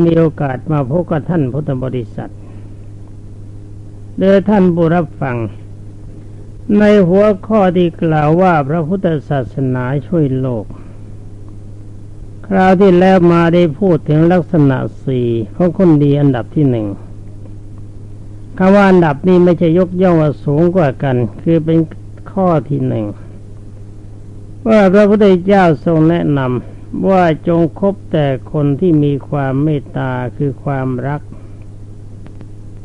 มีโอกาสมาพบกับท่านพุทธบริษัทโดยท่านบุรับฟัง ในหัวข้อที่กล่าวว่าพระพุทธศาสนาช่วยโลก คราวที่แล้วมาได้พูดถึงลักษณะสี่ของคนดีอันดับที่หนึ่งคำว่าอันดับนี้ไม่ใช่ยกย่องว่าสูงกว่ากัน คือเป็นข้อที่หนึ่งว่าพระพุทธเจ้าทรงแนะนำ ว่าจงคบแต่คนที่มีความเมตตาคือความรัก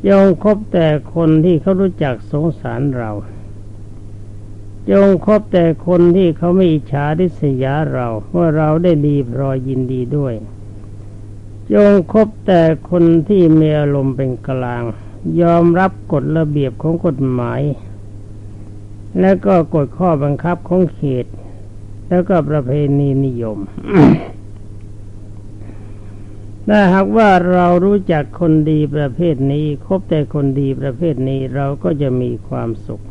จงคบแต่คนที่เขารู้จักสงสารเราจงคบแต่คนที่เขาไม่อิจฉาริษยาเราว่าเราได้ดีพรอยยินดีด้วยจงคบแต่คนที่มีอารมณ์เป็นกลาง ยอมรับกฎระเบียบของกฎหมาย และก็กฎข้อบังคับของเขต แล้วก็ประเพณีนิยมถ้าหากว่าเรารู้จักคนดีประเภทนี้ คบแต่คนดีประเภทนี้เราก็จะมีความสุข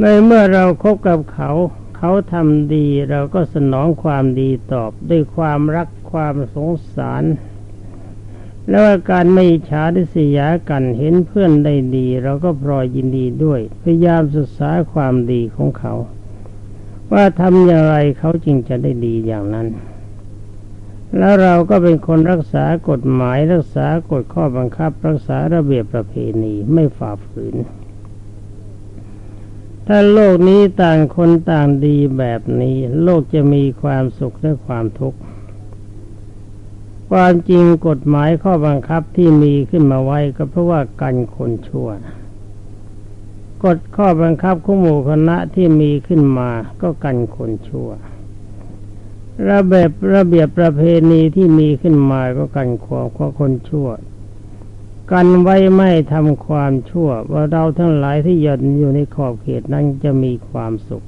ในเมื่อเราครบกับเขา เขาทำดีเราก็สนองความดีตอบด้วยความรักความสงสาร แล้วการไม่ฉาดิสยากันเห็นเพื่อนได้ดี เราก็พรอยยินดีด้วย พยายามศึกษาความดีของเขา ว่าทำอย่างไรเขาจึงจะได้ดีอย่างนั้น แล้วเราก็เป็นคนรักษากฎหมายรักษากฎข้อบังคับ รักษาระเบียบประเพณีไม่ฝ่าฝืน ถ้าโลกนี้ต่างคนต่างดีแบบนี้ โลกจะมีความสุขและความทุกข์ความจริงกฎหมายข้อบังคับที่มีขึ้นมาไว้ก็เพราะว่ากันคนชั่ว กฎข้อบังคับของหมู่คณะที่มีขึ้นมาก็กันคนชั่ว ระเบียบระเบียบประเพณีที่มีขึ้นมาก็กันความข้อคนชั่ว กันไว้ไม่ทำความชั่ว ว่าเราทั้งหลายที่ยันอยู่ในขอบเขตนั้นจะมีความสุข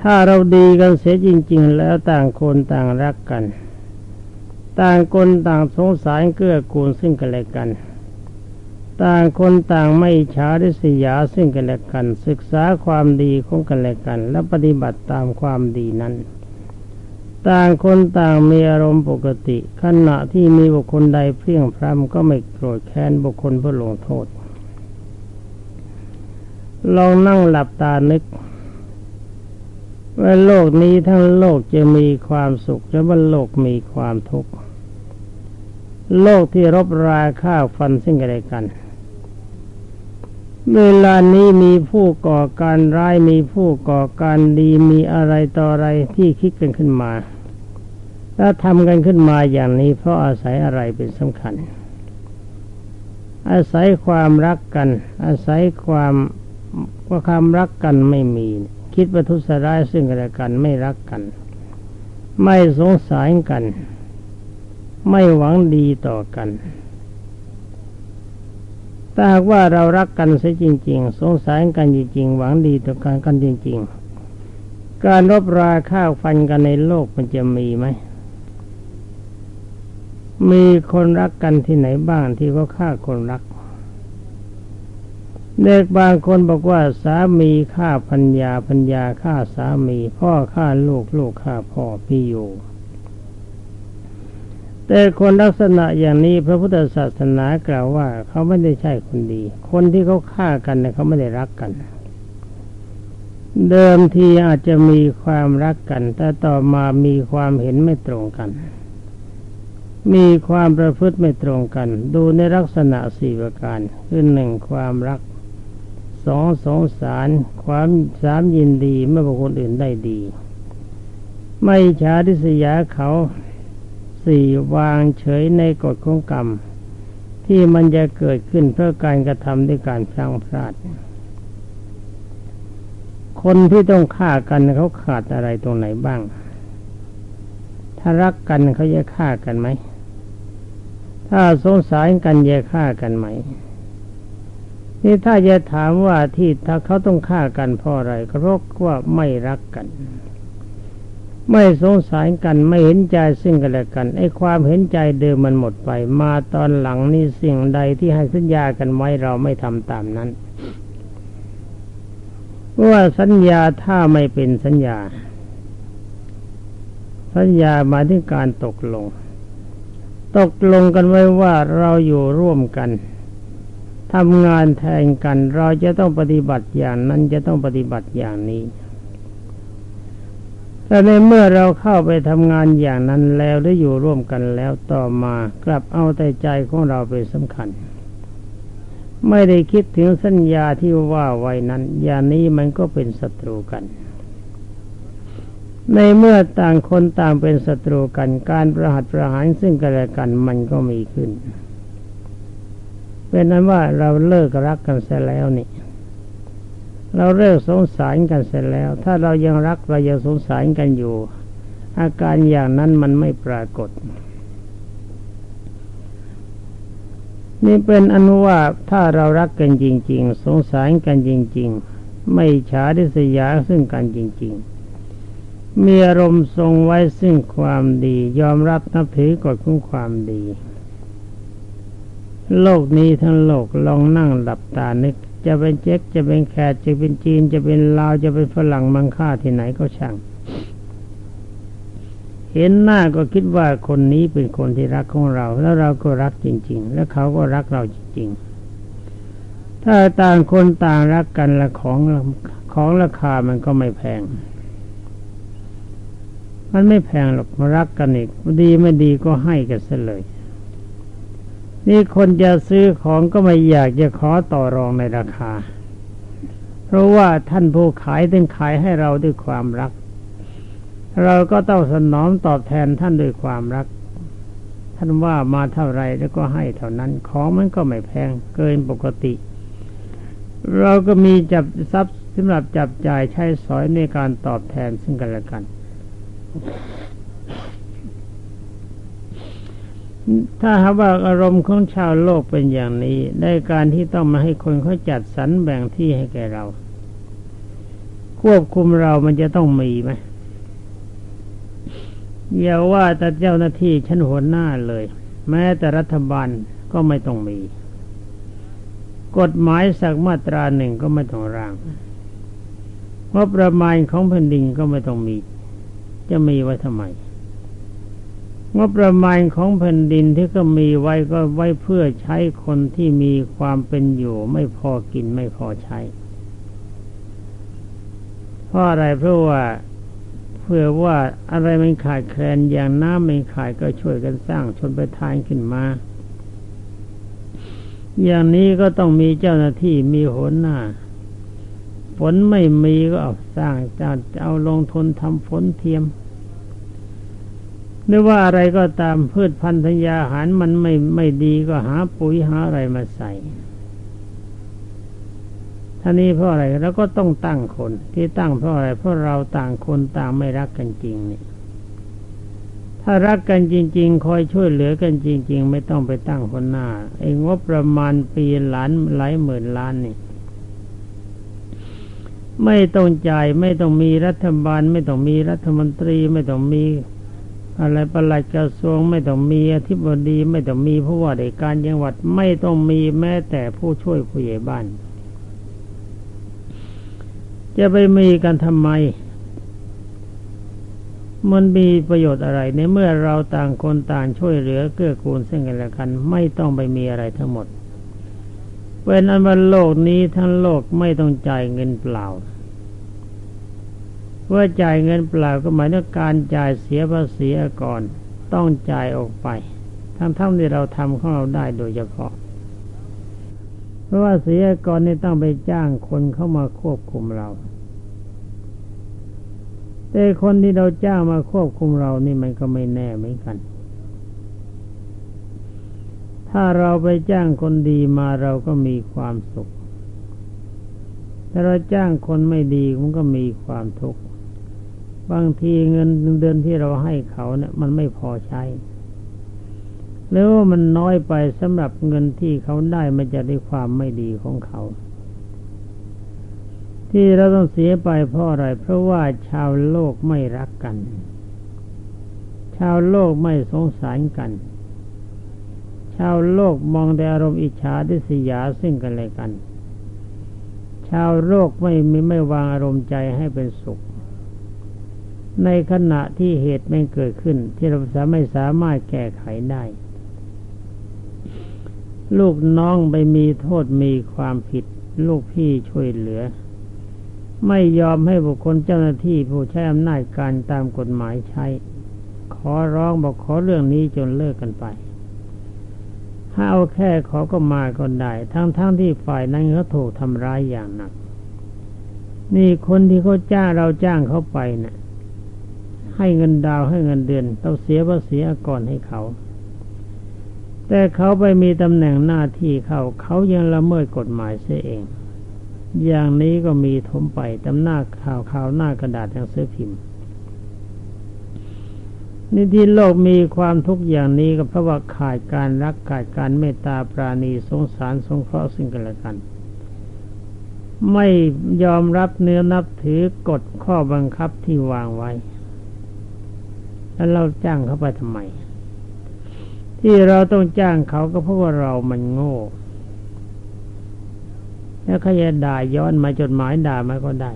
ถ้าเราดีกันเสียจริง ๆ แล้วต่างคนต่างรักกัน ต่างคนต่างสงสารเกื้อกูลซึ่งกันและกัน ต่างคนต่างไม่ฉาริษยาซึ่งกันและกัน ศึกษาความดีของกันและกัน และปฏิบัติตามความดีนั้น ต่างคนต่างมีอารมณ์ปกติขณะที่มีบุคคลใดเพียงพรำก็ไม่โกรธแค้นบุคคลเพื่อลงโทษ ลองนั่งหลับตานึกว่าโลกนี้ทั้งโลกจะมีความสุขและว่าโลกมีความทุกข์โลกที่รบราฆ่าฟันซึ่งกันและกัน เวลานี้มีผู้ก่อการร้ายมีผู้ก่อการดีมีอะไรต่ออะไรที่คิดกันขึ้นมาถ้าทำกันขึ้นมาอย่างนี้เพราะอาศัยอะไรเป็นสำคัญ อาศัยความรักกัน อาศัยความว่าความรักกันไม่มี คิดประทุษร้ายซึ่งกันและกันไม่รักกัน ไม่สงสารกัน ไม่หวังดีต่อกัน ถ้าหากว่าเรารักกันเสียจริง ๆ สงสารกันจริงๆหวังดีต่อกันกันจริง ๆ การรบราฆ่าฟันกันในโลกมันจะมีไหมมีคนรักกันที่ไหนบ้างที่เขาฆ่าคนรัก เด็กบางคนบอกว่าสามีฆ่าพัญญาพัญญาฆ่าสามี พ่อฆ่าลูกลูกฆ่าพ่อพี่อยู่ แต่คนลักษณะอย่างนี้พระพุทธศาสนากล่าวว่าเขาไม่ได้ใช่คนดี คนที่เขาฆ่ากันเนี่ยเขาไม่ได้รักกัน เดิมทีอาจจะมีความรักกัน แต่ต่อมามีความเห็นไม่ตรงกัน มีความประพฤติไม่ตรงกัน ดูในลักษณะสี่ประการคือหนึ่งความรักสองสงสารความสามยินดีเมื่อบุคคลอื่นได้ดี ไม่ชาดิสยาเขา สี่วางเฉยในกฎของกรรม ที่มันจะเกิดขึ้นเพื่อการกระทำด้วยการพลังพลาด คนที่ต้องฆ่ากันเขาขาดอะไรตรงไหนบ้าง ถ้ารักกันเขาจะฆ่ากันไหม ถ้าสงสารกันจะฆ่ากันไหมนี่ถ้าจะถามว่าที่ถ้าเขาต้องฆ่ากันเพราะอะไรก็เพราะว่าไม่รักกัน ไม่สงสารกันไม่เห็นใจซึ่งกันและกันไอ้ความเห็นใจเดิมมันหมดไป มาตอนหลังนี่สิ่งใดที่ให้สัญญากันไว้เราไม่ทำตามนั้นว่าสัญญาถ้าไม่เป็นสัญญา สัญญาหมายถึงการตกลง ตกลงกันไว้ว่าเราอยู่ร่วมกันทำงานแทนกัน เราจะต้องปฏิบัติอย่างนั้นจะต้องปฏิบัติอย่างนี้ แต่ในเมื่อเราเข้าไปทำงานอย่างนั้นแล้วได้อยู่ร่วมกันแล้วต่อมากลับเอาแต่ใจของเราเป็นสำคัญ ไม่ได้คิดถึงสัญญาที่ว่าไว้นั้น อย่างนี้มันก็เป็นศัตรูกัน ในเมื่อต่างคนต่างเป็นศัตรูกัน การประหัตประหารซึ่งกันและกันมันก็มีขึ้นเป็นนั้นว่าเราเลิกรักกันเสียแล้วนี่ เราเลิกสงสารกันเสร็จแล้ว ถ้าเรายังรักเรายังสงสารกันอยู่ อาการอย่างนั้นมันไม่ปรากฏ นี่เป็นอนุว่าถ้าเรารักกันจริง ๆ สงสารกันจริง ๆ ไม่ฉาดิสยาซึ่งกันจริง ๆ มีอารมณ์ทรงไว้ซึ่งความดี ยอมรับนับถือกฎของความดี โลกนี้ทั้งโลกลองนั่งหลับตานึก จะเป็นเจ๊กจะเป็นแขกจะเป็นจีน จะเป็นลาวจะเป็นฝรั่งมังค่าที่ไหนก็ช่าง เห็นหน้าก็คิดว่าคนนี้เป็นคนที่รักของเรา แล้วเราก็รักจริง ๆ แล้วเขาก็รักเราจริง ๆ ถ้าต่างคนต่างรักกันละของของราคามันก็ไม่แพง มันไม่แพงหรอกมารักกันอีกดีไม่ดีก็ให้กันซะเลย นี่คนจะซื้อของก็ไม่อยากจะขอต่อรองในราคา เพราะว่าท่านผู้ขายต้องขายให้เราด้วยความรัก เราก็ต้องสนองตอบแทนท่านด้วยความรัก ท่านว่ามาเท่าไรแล้วก็ให้เท่านั้น ของมันก็ไม่แพงเกินปกติ เราก็มีจับทรัพย์สำหรับจับจ่ายใช้สอยในการตอบแทนซึ่งกันและกัน ถ้าหากว่าอารมณ์ของชาวโลกเป็นอย่างนี้ได้การที่ต้องมาให้คนเขาจัดสรรแบ่งที่ให้แก่เรา ควบคุมเรามันจะต้องมีไหมอย่าว่าแต่เจ้าหน้าที่ชั้นหัวหน้าเลย แม้แต่รัฐบาลก็ไม่ต้องมี กฎหมายสักมาตราหนึ่งก็ไม่ต้องร่างงบประมาณของแผ่นดินก็ไม่ต้องมี จะมีไว้ทำไม งบประมาณของแผ่นดินที่ก็มีไว้ก็ไว้เพื่อใช้คนที่มีความเป็นอยู่ ไม่พอกินไม่พอใช้เพราะอะไรเพราะว่าเพื่อว่าอะไรมันขาดแคลนอย่างน้ำไม่ขาดก็ช่วยกันสร้างชนไปทานขึ้นมา อย่างนี้ก็ต้องมีเจ้าหน้าที่มีหนหน้าฝนไม่มีก็เอาสร้างจะเอาลงทุนทำฝนเทียม หรือว่าอะไรก็ตามพืชพันธุ์ธัญญาหารมันไม่ไม่ดีก็หาปุ๋ยหาอะไรมาใส่ท่านี้เพราะอะไรแล้วก็ต้องตั้งคนที่ตั้งเพราะอะไรเพราะเราต่างคนต่างไม่รักกันจริงนี่ถ้ารักกันจริง ๆ คอยช่วยเหลือกันจริง ๆ ไม่ต้องไปตั้งคนหน้าไอ้งบประมาณปีหลานหลายหมื่นล้านนี่ไม่ต้องจ่ายไม่ต้องมีรัฐบาล ไม่ต้องมีรัฐมนตรี ไม่ต้องมี อะไรประหลัดกระทรวงไม่ต้องมีอธิบดีไม่ต้องมีผู้ว่าราชการจังหวัดไม่ต้องมีแม้แต่ผู้ช่วยผู้ใหญ่บ้าน จะไปมีกันทำไม มันมีประโยชน์อะไร ในเมื่อเราต่างคนต่างช่วยเหลือเกื้อกูลซึ่งกันและกัน ไม่ต้องไปมีอะไรทั้งหมดเป็นอันว่าโลกนี้ทั้งโลกไม่ต้องจ่ายเงินเปล่า ว่าจ่ายเงินเปล่าก็หมายถึงการจ่ายเสียภาษีก่อนต้องจ่ายออกไป ทั้งๆที่เราทำของเราได้โดยเฉพาะ เพราะว่าเสียก่อนนี่ต้องไปจ้างคนเข้ามาควบคุมเรา แต่คนที่เราจ้างมาควบคุมเรานี่มันก็ไม่แน่เหมือนกัน ถ้าเราไปจ้างคนดีมาเราก็มีความสุขถ้าเราจ้างคนไม่ดีมันก็มีความทุกข์ บางทีเงินเดือนที่เราให้เขาเนี่ย มันไม่พอใช้หรือว่ามันน้อยไปสำหรับเงินที่เขาได้มันจะได้ความไม่ดีของเขา ที่เราต้องเสียไปเพราะอะไร เพราะว่าชาวโลกไม่รักกัน ชาวโลกไม่สงสารกัน ชาวโลกมองแต่อารมณ์อิจฉาดิสยาซึ่งกันและกัน ชาวโลกไม่มีไม่วางอารมณ์ใจให้เป็นสุข ในขณะที่เหตุไม่เกิดขึ้น ที่เราสาไม่สามารถแก้ไขได้ ลูกน้องไปมีโทษมีความผิด ลูกพี่ช่วยเหลือ ไม่ยอมให้บุคคลเจ้าหน้าที่ผู้ใช้อำนาจการตามกฎหมายใช้ ขอร้องบอกขอเรื่องนี้จนเลิกกันไป ถ้าเอาแค่ขอก็มาก็ได้ทั้งๆทที่ฝ่ายนั้นเขาถูกทำร้ายอย่างหนักนี่คนที่เขาจ้างเราจ้างเขาไปเนะ่ย ให้เงินดาวให้เงินเดือนต้องเสียภาษีก่อนให้เขา แต่เขาไปมีตำแหน่งหน้าที่เขาเขายังละเมิดกฎหมายเสียเอง อย่างนี้ก็มีทมไปตำหน้าข่าวข่าวหน้ากระดาษทางเสื้อพิมพ์นี่ที่โลกมีความทุกข์อย่างนี้ก็เพราะว่าขาดการรักขาดการเมตตาปราณีสงสารสงเคราะห์สิ่งกันและกัน ไม่ยอมรับเนื้อนับถือกฎข้อบังคับที่วางไว้ แล้วเราจ้างเขาไปทำไม ที่เราต้องจ้างเขาก็เพราะว่าเรามันโง่ แล้วขาจะด่าย้อนมาจดหมายด่ามาก็ได้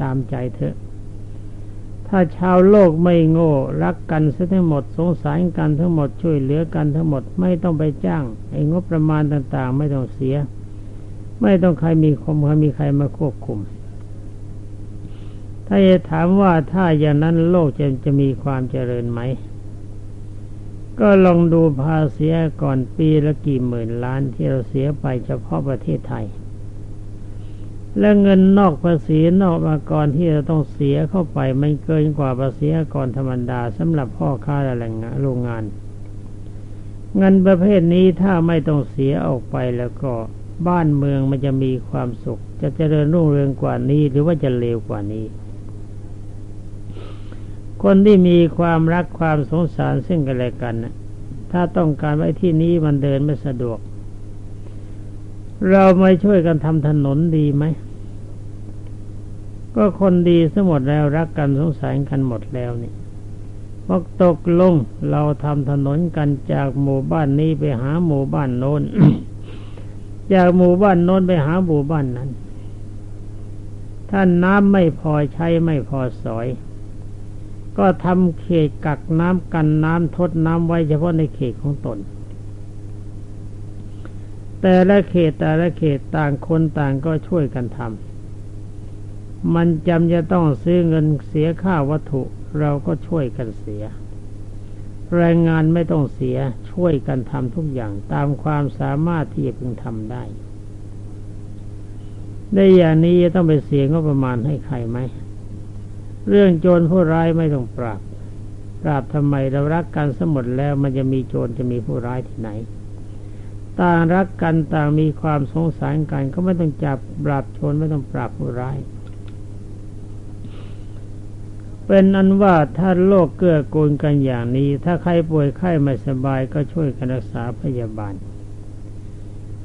ตามใจเถอะ ถ้าชาวโลกไม่โง่ รักกันซะทั้งหมดสงสารกันทั้งหมดช่วยเหลือกันทั้งหมดไม่ต้องไปจ้างไอ้งบประมาณต่าง ๆ ไม่ต้องเสีย ไม่ต้องใครมีคมใครมีใครมาควบคุม ถ้าจะถามว่าถ้าอย่างนั้นโลกจะจะมีความเจริญไหม ก็ลองดูภาษีก่อนปีละกี่หมื่นล้านที่เราเสียไปเฉพาะประเทศไทย และเงินนอกภาษีนอกมากรที่เราต้องเสียเข้าไปมันเกินกว่าภาษีกรธรรมดาสำหรับพ่อค้าและแรงงานโรงงาน เงินประเภทนี้ถ้าไม่ต้องเสียออกไปแล้วก็บ้านเมืองมันจะมีความสุข จะเจริญรุ่งเรืองกว่านี้หรือว่าจะเลวกว่านี้ คนที่มีความรักความสงสารซึ่งกันและกันนะถ้าต้องการไว้ที่นี้มันเดินไม่สะดวก เราไม่ช่วยกันทำถนนดีไหม ก็คนดีสมหมดแล้วรักกันสงสารกันหมดแล้วนี่พอตกลงเราทำถนนกันจากหมู่บ้านนี้ไปหาหมู่บ้านโน้น จากหมู่บ้านโน้นไปหาหมู่บ้านนั้น ท่านน้ำไม่พอใช้ไม่พอสอย ก็ทำเขตกักน้ำกันน้ำทดน้ำไว้เฉพาะในเขตของตน แต่ละเขตแต่ละเขตต่างคนต่างก็ช่วยกันทำมันจำจะต้องซื้อเงินเสียค่าวัตถุเราก็ช่วยกันเสีย แรงงานไม่ต้องเสียช่วยกันทำทุกอย่างตามความสามารถที่จะพึงทำได้ ได้อย่างนี้จะต้องไปเสียงบประมาณให้ใครไหม เรื่องโจรผู้ร้ายไม่ต้องปราบ ปราบทำไมเรารักกันสมดแล้วมันจะมีโจรจะมีผู้ร้ายที่ไหน ต่างรักกันต่างมีความสงสารกันก็ไม่ต้องจับปราบโจรไม่ต้องปราบผู้ร้าย เป็นอันว่าถ้าโลกเกื้อกูลกันอย่างนี้ ถ้าใครป่วยไข้ไม่สบายก็ช่วยกันรักษาพยาบาล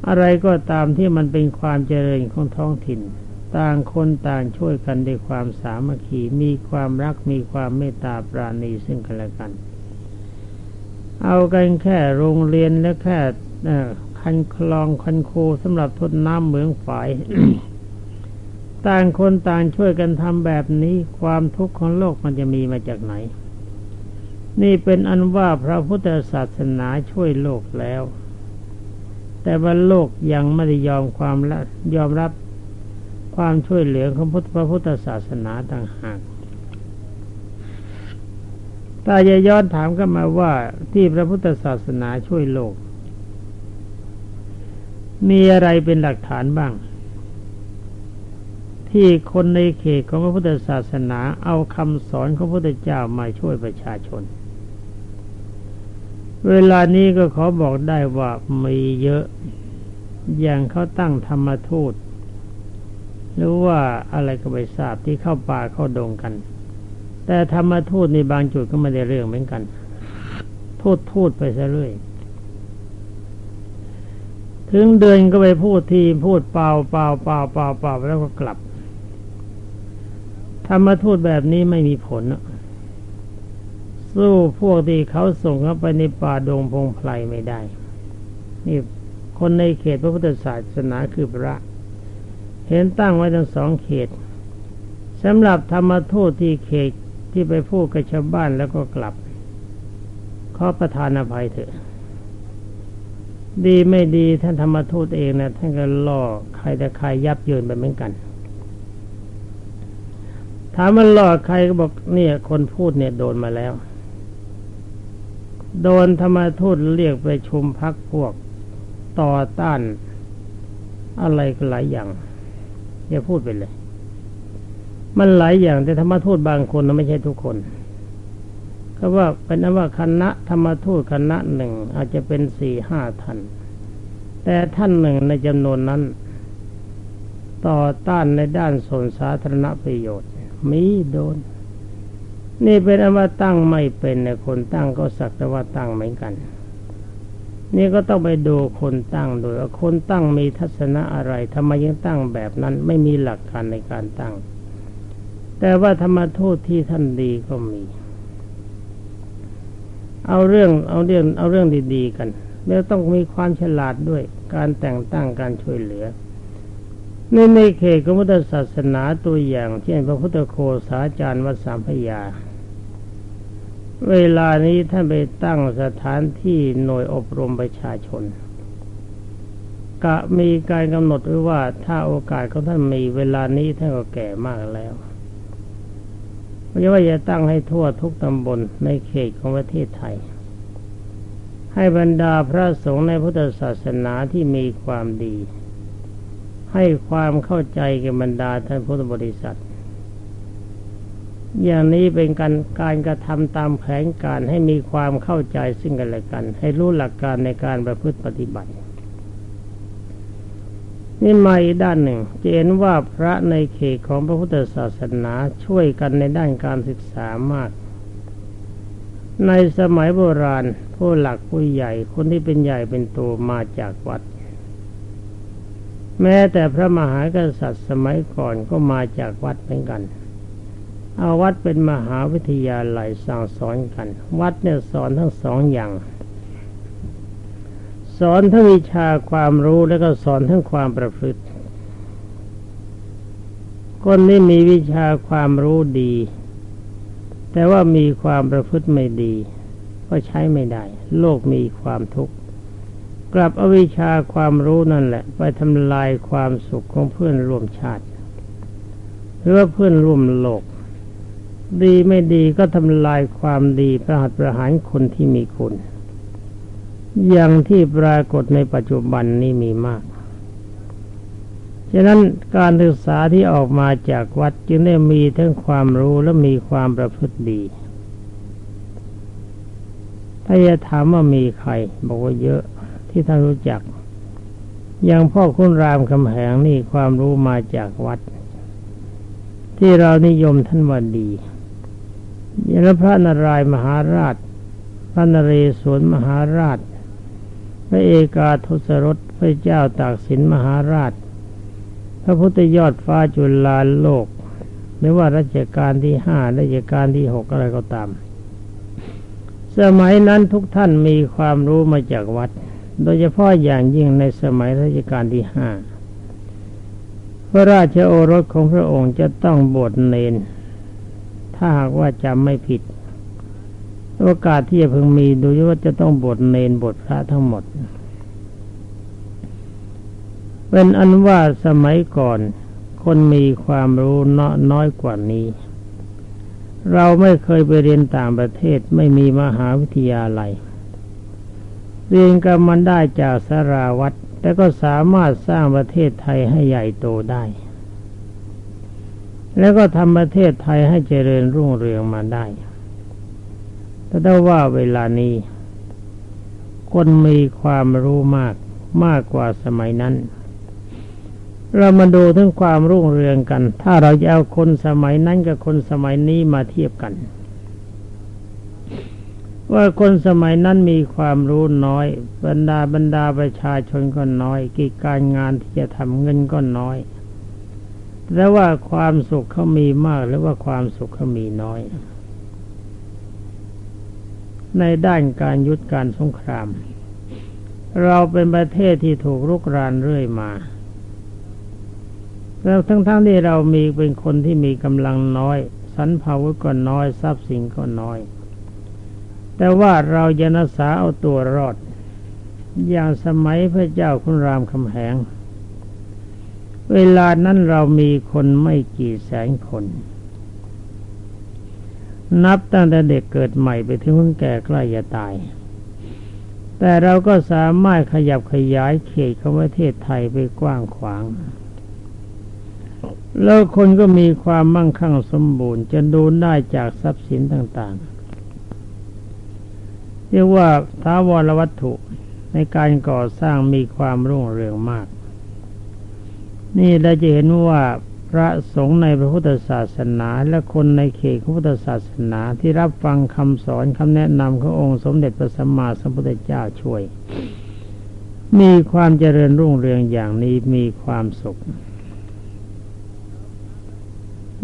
อะไรก็ตามที่มันเป็นความเจริญของท้องถิ่น ต่างคนต่างช่วยกันด้วยความสามัคคีมีความรักมีความเมตตาปราณีซึ่งกันและกัน เอากันแค่โรงเรียนและแค่คันคลองคันโคสำหรับทดน้ำเหมืองฝายต่างคนต่างช่วยกันทำแบบนี้ความทุกข์ของโลกมันจะมีมาจากไหน นี่เป็นอันว่าพระพุทธศาสนาช่วยโลกแล้ว แต่ว่าโลกยังไม่ได้ยอมความยอมรับ ความช่วยเหลือของพุทธพระพุทธศาสนาต่างหากถ้าจะย้อนถามกันมาว่าที่พระพุทธศาสนาช่วยโลก มีอะไรเป็นหลักฐานบ้าง ที่คนในเขตของพระพุทธศาสนาเอาคำสอนของพระพุทธเจ้ามาช่วยประชาชน เวลานี้ก็ขอบอกได้ว่ามีเยอะ อย่างเขาตั้งธรรมทูต หรือว่าอะไรก็ไม่ทราบที่เข้าป่าเข้าดงกัน แต่ธรรมทูตในบางจุดก็ไม่ได้เรื่องเหมือนกันทูตทูตไปซะเรื่อยถึงเดินก็ไปพูดทีพูดเปล่าเปล่าเปล่าเปล่าเปล่าแล้วก็กลับธรรมทูตแบบนี้ไม่มีผลสู้พวกที่เขาส่งเข้าไปในป่าดงพงไพรไม่ได้ นี่คนในเขตพระพุทธศาสนาคือพระ เห็นตั้งไว้ทั้งสองเขตสำหรับธรรมทูตที่เขตที่ไปพูดกับชาวบ้านแล้วก็กลับ ขอประทานอภัยเถอะ ดีไม่ดีท่านธรรมทูตเองนะท่านก็ล่อใครแต่ใครยับเยินไปเหมือนกัน ถามมันล่อใครก็บอกเนี่ย คนพูดเนี่ยโดนมาแล้ว โดนธรรมทูตเรียกไปชุมพักพวกต่อต้านอะไรก็หลายอย่าง อย่าพูดไปเลย มันหลายอย่างแต่ธรรมทูตบางคนนะไม่ใช่ทุกคนก็ว่าเป็นนว่าคณะธรรมทูตคณะหนึ่งอาจจะเป็นสี่ห้าท่าน แต่ท่านหนึ่งในจำนวนนั้น ต่อต้านในด้านส่วนสาธารณประโยชน์มีโดน นี่เป็นอว่าตั้งไม่เป็นในคนตั้งก็สักแต่ว่าตั้งเหมือนกัน นี่ก็ต้องไปดูคนตั้งโดยว่าคนตั้งมีทัศนะอะไรทำไมยังตั้งแบบนั้นไม่มีหลักการในการตั้ง แต่ว่าธรรมทูตที่ท่านดีก็มี เอาเรื่องเอาเรื่องเอาเรื่องดีๆกันแล้วต้องมีความฉลาดด้วยการแต่งตั้งการช่วยเหลือ ในในเขตของพุทธศาสนาตัวอย่างเช่นพระพุทธโคสาจารย์วัดสามพยา เวลานี้ท่านไปตั้งสถานที่หน่วยอบรมประชาชน กะมีการกำหนดไว้ว่าถ้าโอกาสของท่านมีเวลานี้ท่านก็แก่มากแล้วไม่ว่าจะตั้งให้ทั่วทุกตำบลในเขตของประเทศไทย ให้บรรดาพระสงฆ์ในพุทธศาสนาที่มีความดี ให้ความเข้าใจแก่บรรดาท่านพุทธบริษัท อย่างนี้เป็นการการกระทำตามแผนการให้มีความเข้าใจซึ่งกันและกัน ให้รู้หลักการในการประพฤติปฏิบัตินี่มาอีกด้านหนึ่งจะเห็นว่าพระในเขตของพระพุทธศาสนาช่วยกันในด้านการศึกษามาก ในสมัยโบราณ ผู้หลักผู้ใหญ่คนที่เป็นใหญ่เป็นโตมาจากวัด แม้แต่พระมหากษัตริย์สมัยก่อนก็มาจากวัดเหมือนกัน เอาวัดเป็นมหาวิทยาลัยสั่งสอนกัน วัดเนี่ยสอนทั้งสองอย่าง สอนทั้งวิชาความรู้แล้วก็สอนทั้งความประพฤติ คนที่มีวิชาความรู้ดี แต่ว่ามีความประพฤติไม่ดี ก็ใช้ไม่ได้ โลกมีความทุกข์กลับอวิชาความรู้นั่นแหละ ไปทำลายความสุขของเพื่อนร่วมชาติ หรือว่าเพื่อนร่วมโลก ดีไม่ดีก็ทำลายความดีประหัตประหารคนที่มีคุณ อย่างที่ปรากฏในปัจจุบันนี้มีมาก ฉะนั้นการศึกษาที่ออกมาจากวัดจึงได้มีทั้งความรู้และมีความประพฤติดีถ้าจะถามว่ามีใคร บอกว่าเยอะที่ท่านรู้จัก อย่างพ่อคุณรามคำแหงนี่ความรู้มาจากวัด ที่เรานิยมท่านว่าดี ย่างพระนารายมหาราช พระนเรศวรมหาราช พระเอกาทศรสพระเจ้าตากสินมหาราช พระพุทธยอดฟ้าจุลาโลกไม่ว่ารัชกาลที่ห้ารัชกาลที่หกอะไรก็ตาม สมัยนั้นทุกท่านมีความรู้มาจากวัด โดยเฉพาะอย่างยิ่งในสมัยรัชกาลที่ห้าพระราชโอรสของพระองค์จะต้องบวชเนน ถ้าหากว่าจำไม่ผิด โอกาสที่จะพึงมีโดูว่าจะต้องบทเนนบทพระทั้งหมด เป็นอันว่าสมัยก่อน คนมีความรู้น้อยกว่านี้ เราไม่เคยไปเรียนต่างประเทศไม่มีมหาวิทยาลัยเรียนกันมันได้จากสราวัตรแต่ก็สามารถสร้างประเทศไทยให้ใหญ่โตได้ แล้วก็ทำประเทศไทยให้เจริญรุ่งเรืองมาได้แต่ถ้าว่าเวลานี้ คนมีความรู้มากมากกว่าสมัยนั้น เรามาดูถึงความรุ่งเรืองกัน ถ้าเราจะเอาคนสมัยนั้นกับคนสมัยนี้มาเทียบกัน ว่าคนสมัยนั้นมีความรู้น้อย บรรดาบรรดาประชาชนก็น้อยกิจการงานที่จะทำเงินก็น้อย แล้วว่าความสุขเขามีมากหรือว่าความสุขเขามีน้อย ในด้านการยุดการสงคราม เราเป็นประเทศที่ถูกรุกรานเรื่อยมาแล้วทั้งๆทที่เรามีเป็นคนที่มีกำลังน้อยสรรพาวุธก็น้อยทรัพย์สินก็น้อย แต่ว่าเราจะนักษาเอาตัวรอด อย่างสมัยพระเจ้าคุณรามคำแหง เวลานั้นเรามีคนไม่กี่แสนคน นับตั้งแต่เด็กเกิดใหม่ไปถึงคนแก่ใกล้จะตาย แต่เราก็สามารถขยับขยายเขตของประเทศไทยไปกว้างขวาง แล้วคนก็มีความมั่งคั่งสมบูรณ์ จะดูได้จากทรัพย์สินต่างๆ เรียกว่าท้าวรวัตถุในการก่อสร้างมีความรุ่งเรืองมาก นี่เราจะเห็นว่าพระสงฆ์ในพระพุทธศาสนาและคนในเขตพระพุทธศาสนาที่รับฟังคำสอนคำแนะนำขององค์สมเด็จพระสัมมาสัมพุทธเจ้าช่วย มีความเจริญรุ่งเรืองอย่างนี้มีความสุข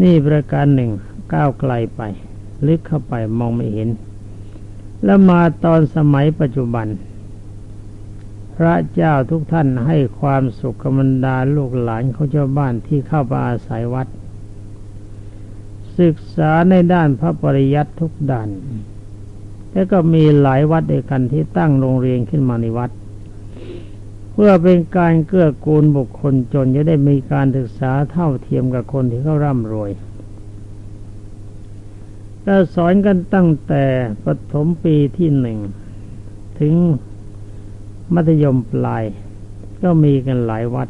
นี่ประการหนึ่งก้าวไกลไป ลึกเข้าไปมองไม่เห็น แล้วมาตอนสมัยปัจจุบัน ระเจ้าทุกท่านให้ความสุขกบรรดาลูกหลานเของเจ้าบ้านที่เข้ามาอาศัยวัด ศึกษาในด้านพระปริยัติทุกด้านแล้วก็มีหลายวัดด้วยกันที่ตั้งโรงเรียนขึ้นมาในวัด เพื่อเป็นการเกื้อกูลบุคคลจนจะได้มีการศึกษาเท่าเทียมกับคนที่เขาร่ำรวยเราสอนกันตั้งแต่ปฐมปีที่หนึ่งถึง มัธยมปลาย ก็มีกันหลายวัด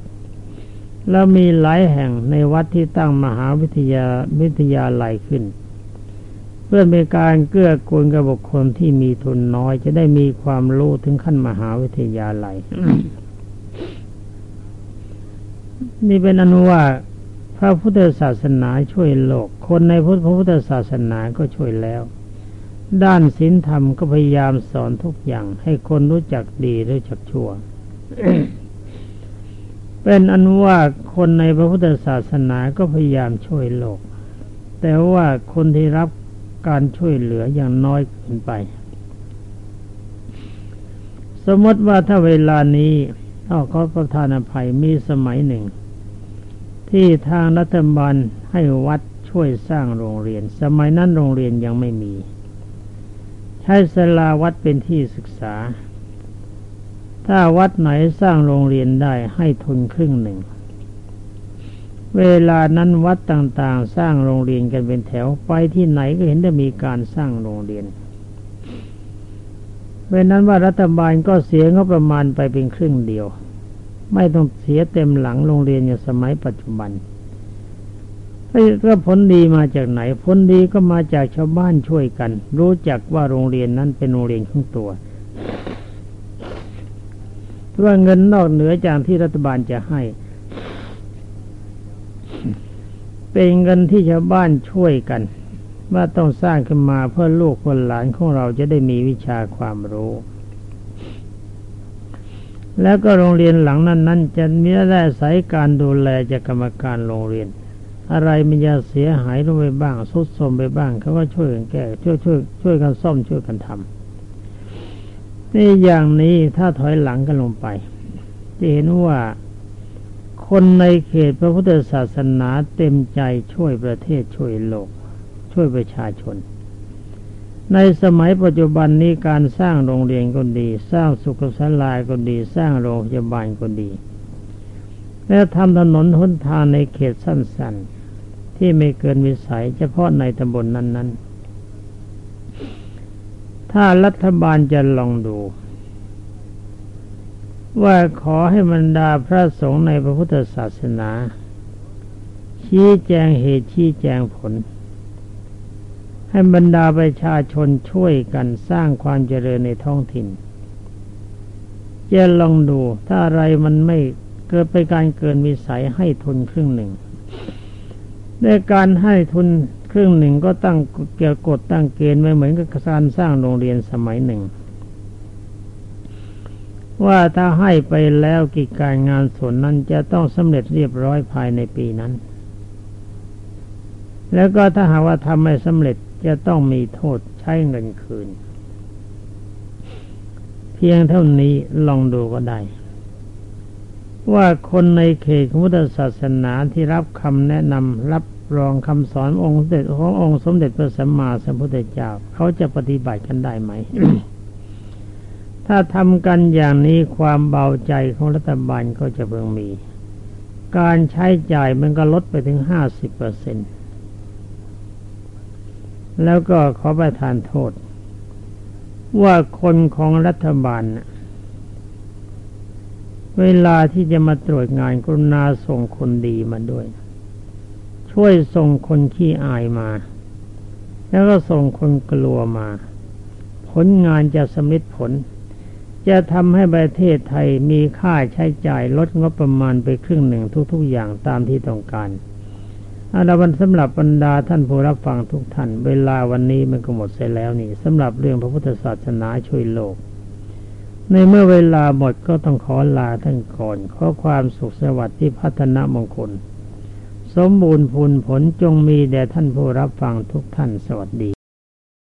แล้วมีหลายแห่งในวัดที่ตั้งมหาวิทยาวิทยาลัยขึ้น เพื่อเป็นการเกื้อกูลกับบุคคลที่มีทุนน้อยจะได้มีความรู้ถึงขั้นมหาวิทยาลัย นี่เป็นอนุว่าพระพุทธศาสนาช่วยโลก คนในพุทธพระพุทธศาสนาก็ช่วยแล้ว ด้านศีลธรรมก็พยายามสอนทุกอย่าง ให้คนรู้จักดีรู้จักชั่ว เป็นอนุว่าคนในพระพุทธศาสนาก็พยายามช่วยโลก แต่ว่าคนที่รับการช่วยเหลืออย่างน้อยเกินไป สมมติว่าถ้าเวลานี้ถ้าขอประทานอภัยมีสมัยหนึ่ง ที่ทางรัฐบาลให้วัดช่วยสร้างโรงเรียน สมัยนั้นโรงเรียนยังไม่มี ใช้สลาวัดเป็นที่ศึกษา ถ้าวัดไหนสร้างโรงเรียนได้ให้ทุนครึ่งหนึ่ง เวลานั้นวัดต่างๆ สร้างโรงเรียนกันเป็นแถวไปที่ไหนก็เห็นได้มีการสร้างโรงเรียนเวลนั้นว่ารัฐบาลก็เสียงบประมาณไปเป็นครึ่งเดียว ไม่ต้องเสียเต็มหลังโรงเรียนอย่างสมัยปัจจุบัน ก็ผลดีมาจากไหน ผลดีก็มาจากชาวบ้านช่วยกัน รู้จักว่าโรงเรียนนั้นเป็นโรงเรียนของตัวว่าเงินนอกเหนือจากที่รัฐบาลจะให้ เป็นเงินที่ชาวบ้านช่วยกัน ว่าต้องสร้างขึ้นมาเพื่อลูกคนหลานของเราจะได้มีวิชาความรู้ แล้วก็โรงเรียนหลังนั้นนั้นจะมีได้สายการดูแลจากกรรมการโรงเรียน อะไรมันจะเสียหายลงไปบ้างสุดโทมไปบ้างเขาก็ช่วยกันแก้ช่วยช่วยช่วยกันซ่อมช่วยกันทำนี่อย่างนี้ถ้าถอยหลังกันลงไป จะเห็นว่าคนในเขตพระพุทธศาสนาเต็มใจช่วยประเทศช่วยโลก ช่วยประชาชน ในสมัยปัจจุบันนี้การสร้างโรงเรียนก็ดี สร้างสุขศาลาก็ดี สร้างโรงพยาบาลก็ดี และทำถนนหนทางในเขตสั้นๆ ที่ไม่เกินวิสัยเฉพาะในตำบลนนั้น ๆ ถ้ารัฐบาลจะลองดู ว่าขอให้บรรดาพระสงฆ์ในพระพุทธศาสนา ชี้แจงเหตุชี้แจงผล ให้บรรดาประชาชนช่วยกันสร้างความเจริญในท้องถิ่นจะลองดูถ้าอะไรมันไม่ กิดไปการเกินวิสัยให้ทุนครึ่งหนึ่งในการให้ทุนครึ่งหนึ่งก็ตั้งเกี่ยวกฎตั้งเกณฑ์ไว้เหมือนกับการสร้างโรงเรียนสมัยหนึ่ง ว่าถ้าให้ไปแล้วกิจการงานส่วนนั้นจะต้องสำเร็จเรียบร้อยภายในปีนั้น แล้วก็ถ้าหากว่าทำไม่สำเร็จจะต้องมีโทษใช้เงินคืน เพียงเท่านี้ลองดูก็ได้ ว่าคนในเขตของพุทธศาสนาที่รับคำแนะนำรับรองคำสอนองค์สมเด็จขององค์สมเด็จพระสัมมาสัมพุทธเจ้า เขาจะปฏิบัติกันได้ไหม ถ้าทำกันอย่างนี้ความเบาใจของรัฐบาลก็จะเบิ่งมี การใช้จ่ายมันก็ลดไปถึงห้าสิบเปอร์เซ็นแล้วก็ขอประทานโทษ ว่าคนของรัฐบาล เวลาที่จะมาตรวจงานกรุณาส่งคนดีมาด้วย ช่วยส่งคนขี้อายมา แล้วก็ส่งคนกลัวมา ผลงานจะสำเร็จผล จะทำให้ประเทศไทยมีค่าใช้จ่ายลดงบประมาณไปครึ่งหนึ่งทุก ๆ อย่างตามที่ต้องการอาราวันสำหรับบรรดาท่านผู้รับฟังทุกท่าน เวลาวันนี้มันก็หมดเสียแล้วนี่สำหรับเรื่องพระพุทธศาสนาช่วยโลก ในเมื่อเวลาหมดก็ต้องขอลาท่านก่อนขอความสุขสวัสดิ์ที่พัฒนามงคล สมบูรณ์ผลผลจงมีแด่ท่านผู้รับฟังทุกท่านสวัสดี